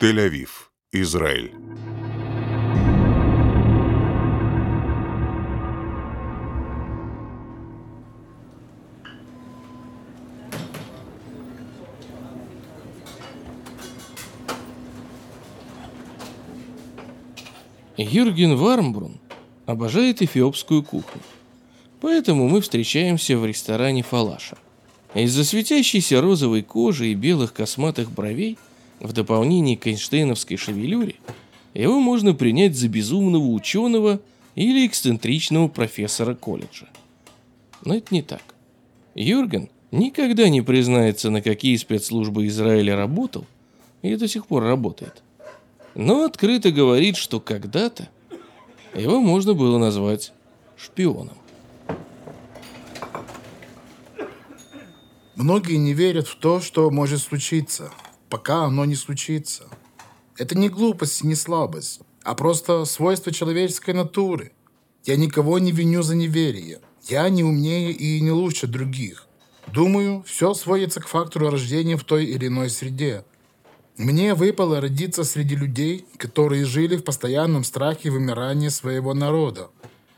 Тель-Авив, Израиль. Юрген Вармбрун обожает эфиопскую кухню. Поэтому мы встречаемся в ресторане Фалаша. Из-за светящейся розовой кожи и белых косматых бровей, в дополнение к Эйнштейновской шевелюре, его можно принять за безумного ученого или эксцентричного профессора колледжа. Но это не так. Юрген никогда не признается, на какие спецслужбы Израиля работал и до сих пор работает но открыто говорит, что когда-то его можно было назвать шпионом. Многие не верят в то, что может случиться, пока оно не случится. Это не глупость не слабость, а просто свойство человеческой натуры. Я никого не виню за неверие. Я не умнее и не лучше других. Думаю, все сводится к фактору рождения в той или иной среде – мне выпало родиться среди людей, которые жили в постоянном страхе вымирания своего народа.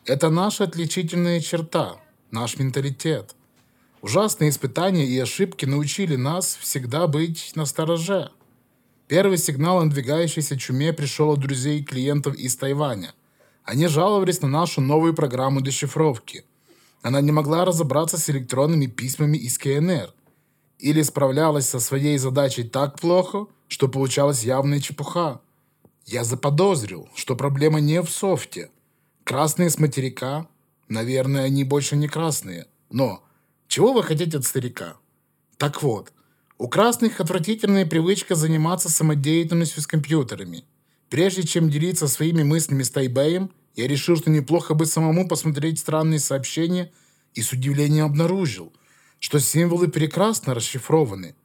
Это наша отличительная черта, наш менталитет. Ужасные испытания и ошибки научили нас всегда быть на стороже. Первый сигнал о надвигающейся чуме пришел от друзей и клиентов из Тайваня. Они жаловались на нашу новую программу дешифровки. Она не могла разобраться с электронными письмами из КНР. Или справлялась со своей задачей так плохо – что получалась явная чепуха. Я заподозрил, что проблема не в софте. Красные с материка, наверное, они больше не красные. Но чего вы хотите от старика? Так вот, у красных отвратительная привычка заниматься самодеятельностью с компьютерами. Прежде чем делиться своими мыслями с Тайбэем, я решил, что неплохо бы самому посмотреть странные сообщения и с удивлением обнаружил, что символы прекрасно расшифрованы.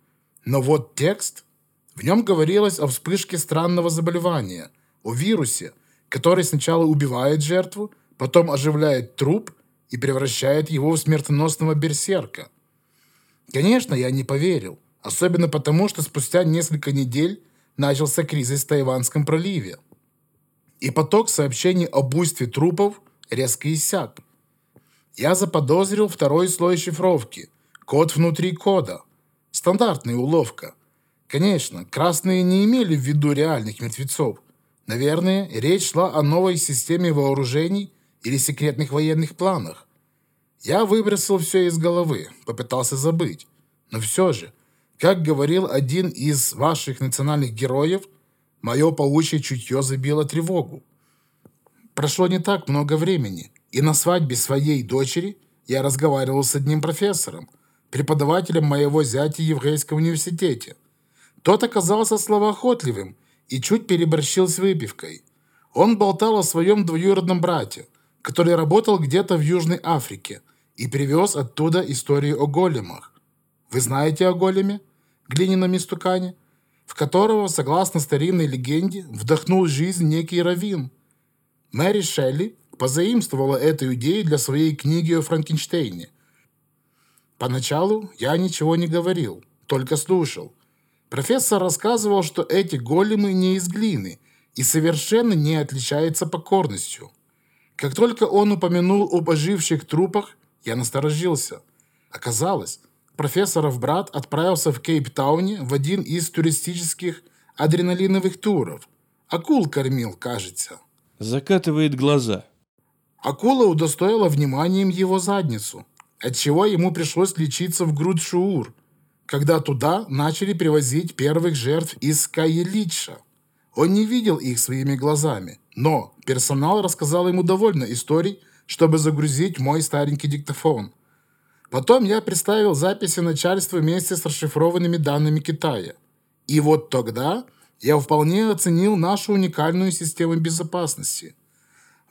Но вот текст в нем говорилось о вспышке странного заболевания, о вирусе, который сначала убивает жертву, потом оживляет труп и превращает его в смертоносного берсерка. Конечно, я не поверил, особенно потому, что спустя несколько недель начался кризис в Тайванском проливе. И поток сообщений об буйстве трупов резко иссяк. Я заподозрил второй слой шифровки, код внутри кода. Стандартная уловка – Конечно, красные не имели в виду реальных мертвецов. Наверное, речь шла о новой системе вооружений или секретных военных планах. Я выбросил все из головы, попытался забыть. Но все же, как говорил один из ваших национальных героев, мое паучье чутье забило тревогу. Прошло не так много времени, и на свадьбе своей дочери я разговаривал с одним профессором, преподавателем моего зятя в университете – тот оказался словоохотливым и чуть переборщил с выпивкой. Он болтал о своем двоюродном брате, который работал где-то в Южной Африке и привез оттуда историю о големах. Вы знаете о големе, глиняном истукане, в которого, согласно старинной легенде, вдохнул жизнь некий раввин. Мэри Шелли позаимствовала эту идею для своей книги о Франкенштейне. Поначалу я ничего не говорил, только слушал – Профессор рассказывал, что эти големы не из глины и совершенно не отличаются покорностью. Как только он упомянул об оживших трупах, я насторожился. Оказалось, профессоров брат отправился в Кейптауне в один из туристических адреналиновых туров. Акул кормил, кажется. Закатывает глаза. Акула удостоила вниманием его задницу, отчего ему пришлось лечиться в грудь Шуур – когда туда начали привозить первых жертв из Каелича. Он не видел их своими глазами, но персонал рассказал ему довольно историй, чтобы загрузить мой старенький диктофон. Потом я представил записи начальства вместе с расшифрованными данными Китая. И вот тогда я вполне оценил нашу уникальную систему безопасности.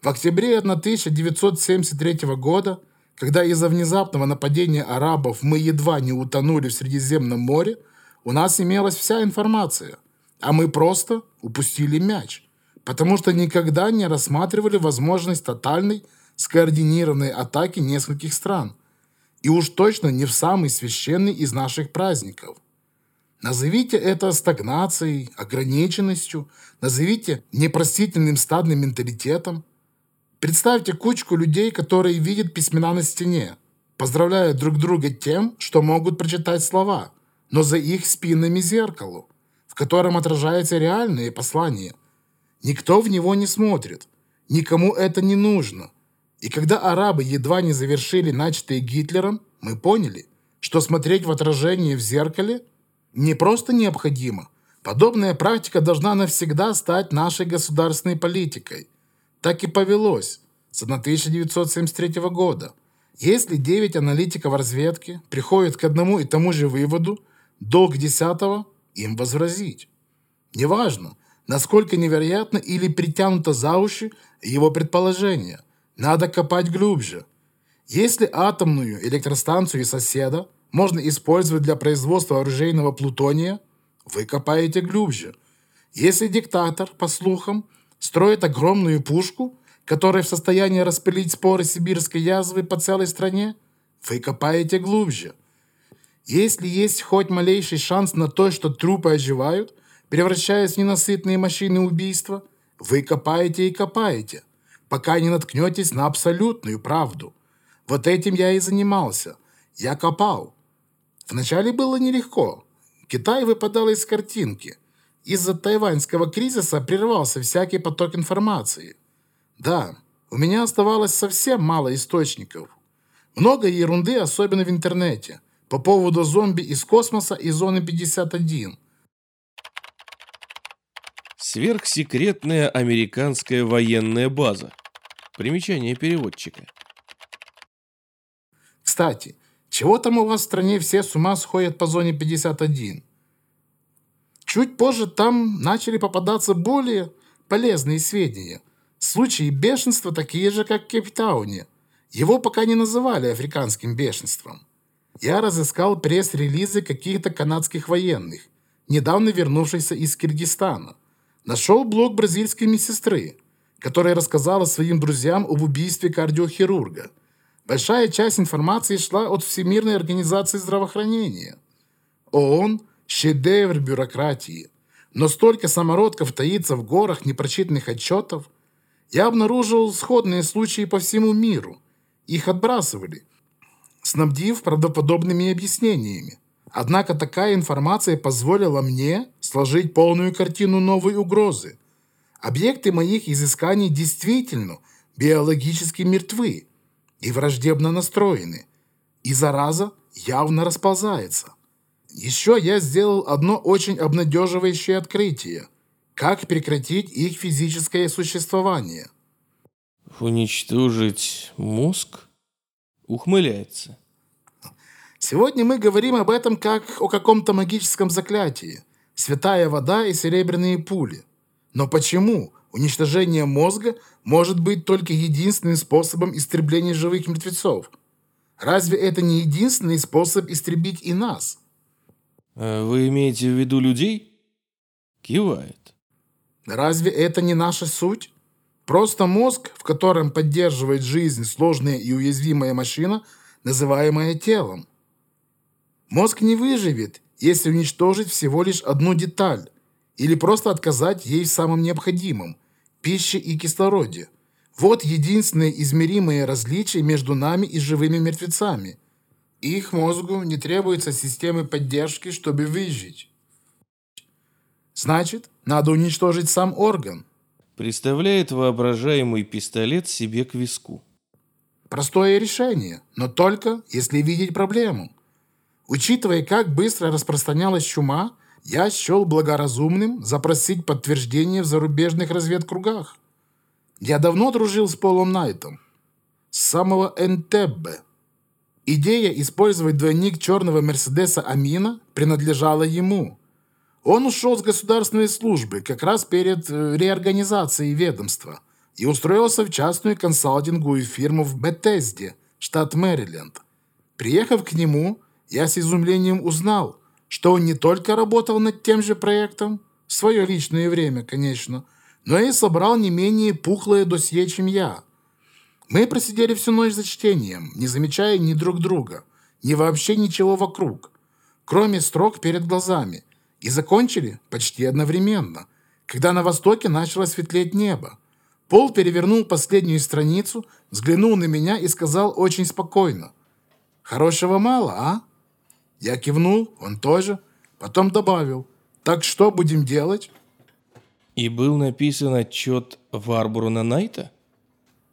В октябре 1973 года – когда из-за внезапного нападения арабов мы едва не утонули в Средиземном море, у нас имелась вся информация, а мы просто упустили мяч, потому что никогда не рассматривали возможность тотальной скоординированной атаки нескольких стран, и уж точно не в самый священный из наших праздников. Назовите это стагнацией, ограниченностью, назовите непростительным стадным менталитетом. Представьте кучку людей, которые видят письмена на стене, поздравляют друг друга тем, что могут прочитать слова, но за их спинами зеркало, в котором отражаются реальные послания. Никто в него не смотрит, никому это не нужно. И когда арабы едва не завершили начатое Гитлером, мы поняли, что смотреть в отражение в зеркале не просто необходимо. Подобная практика должна навсегда стать нашей государственной политикой. Так и повелось с 1973 года – если 9 аналитиков разведки приходят к одному и тому же выводу, долг десятого им возразить. Неважно, насколько невероятно или притянуто за уши его предположение, надо копать глубже. Если атомную электростанцию соседа можно использовать для производства оружейного плутония, вы копаете глубже. Если диктатор, по слухам, строит огромную пушку – который в состоянии распылить споры сибирской язвы по целой стране, вы копаете глубже. Если есть хоть малейший шанс на то, что трупы оживают, превращаясь в ненасытные машины убийства, вы копаете и копаете, пока не наткнетесь на абсолютную правду. Вот этим я и занимался. Я копал. Вначале было нелегко. Китай выпадал из картинки. Из-за тайваньского кризиса прервался всякий поток информации – да, у меня оставалось совсем мало источников. Много ерунды, особенно в интернете, по поводу зомби из космоса и зоны 51. Сверхсекретная американская военная база. Примечание переводчика. Кстати, чего там у вас в стране все с ума сходят по зоне 51? Чуть позже там начали попадаться более полезные сведения – Случаи бешенства такие же, как в Кейптауне. Его пока не называли африканским бешенством. Я разыскал пресс-релизы каких-то канадских военных, недавно вернувшихся из Киргизстана. Нашел блог бразильской медсестры, которая рассказала своим друзьям об убийстве кардиохирурга. Большая часть информации шла от Всемирной организации здравоохранения. ООН – шедевр бюрократии. Но столько самородков таится в горах непрочитанных отчетов, я обнаружил сходные случаи по всему миру. Их отбрасывали, снабдив правдоподобными объяснениями. Однако такая информация позволила мне сложить полную картину новой угрозы. Объекты моих изысканий действительно биологически мертвы и враждебно настроены, и зараза явно расползается. Еще я сделал одно очень обнадеживающее открытие – как прекратить их физическое существование? Уничтожить мозг? Ухмыляется. Сегодня мы говорим об этом как о каком-то магическом заклятии. Святая вода и серебряные пули. Но почему уничтожение мозга может быть только единственным способом истребления живых мертвецов? Разве это не единственный способ истребить и нас? А вы имеете в виду людей? Кивает. Разве это не наша суть? Просто мозг, в котором поддерживает жизнь сложная и уязвимая машина, называемая телом. Мозг не выживет, если уничтожить всего лишь одну деталь или просто отказать ей в самом необходимом – пище и кислороде. Вот единственное измеримое различие между нами и живыми мертвецами. Их мозгу не требуется системы поддержки, чтобы выжить. Значит, надо уничтожить сам орган. Представляет воображаемый пистолет себе к виску. Простое решение, но только если видеть проблему. Учитывая, как быстро распространялась чума, я счел благоразумным запросить подтверждение в зарубежных разведкругах. Я давно дружил с Полом Найтом. С самого Энтеббе. Идея использовать двойник черного Мерседеса Амина принадлежала ему – он ушел с государственной службы как раз перед э, реорганизацией ведомства и устроился в частную консалтинговую фирму в Беттезде, штат Мэриленд. Приехав к нему, я с изумлением узнал, что он не только работал над тем же проектом, в свое личное время, конечно, но и собрал не менее пухлое досье, чем я. Мы просидели всю ночь за чтением, не замечая ни друг друга, ни вообще ничего вокруг. кроме строк перед глазами, и закончили почти одновременно, когда на востоке начало светлеть небо. Пол перевернул последнюю страницу, взглянул на меня и сказал очень спокойно. «Хорошего мало, а?» Я кивнул, он тоже, потом добавил. «Так что будем делать?» И был написан отчет Варбуруна Найта?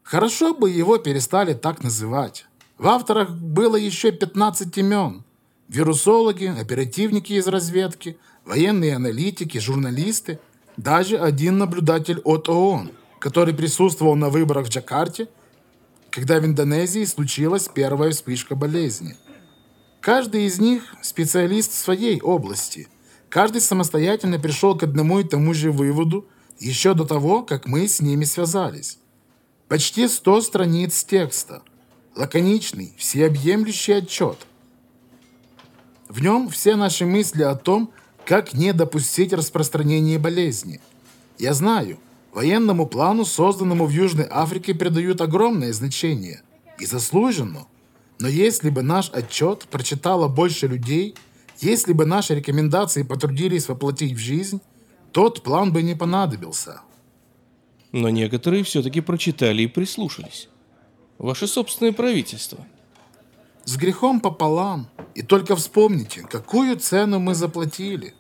Хорошо бы его перестали так называть. В авторах было еще 15 имен. Вирусологи, оперативники из разведки, военные аналитики, журналисты, даже один наблюдатель от ООН, который присутствовал на выборах в Джакарте, когда в Индонезии случилась первая вспышка болезни. Каждый из них специалист в своей области. Каждый самостоятельно пришел к одному и тому же выводу еще до того, как мы с ними связались. Почти 100 страниц текста. Лаконичный, всеобъемлющий отчет. В нем все наши мысли о том, как не допустить распространения болезни. Я знаю, военному плану, созданному в Южной Африке, придают огромное значение. И заслуженно. Но если бы наш отчет прочитало больше людей, если бы наши рекомендации потрудились воплотить в жизнь, тот план бы не понадобился. Но некоторые все-таки прочитали и прислушались. Ваше собственное правительство. С грехом пополам. И только вспомните, какую цену мы заплатили.